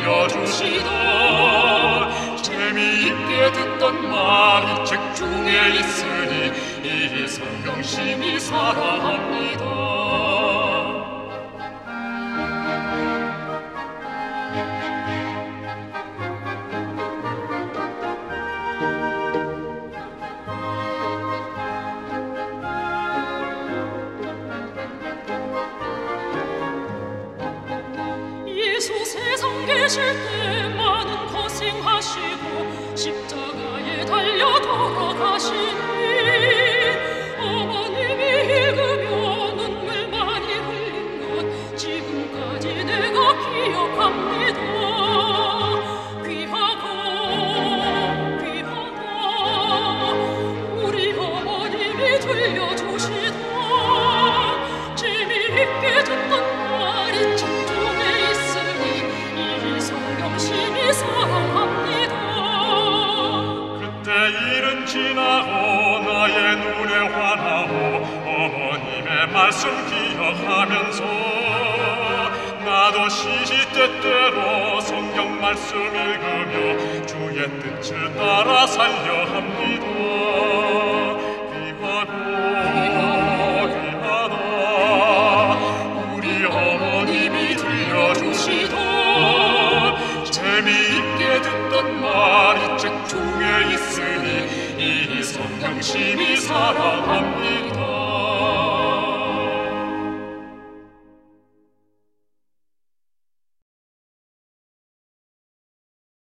들려주시던 재미있게 듣던 말이 책 중에 있으니 이 성경심이 사랑합니다 십자가에 달려 돌아가시 지나고 나의 눈에 환하고 어머님의 말씀 기억하면서 나도 시시때때로 성경 말씀 읽으며 주의 뜻을 따라 살려 합니다. 귀하고 귀하다 우리 어머님이 들려주시던 재미있게 듣던 말이 책 중에 있으니 이 성령 심히 사랑 합니다.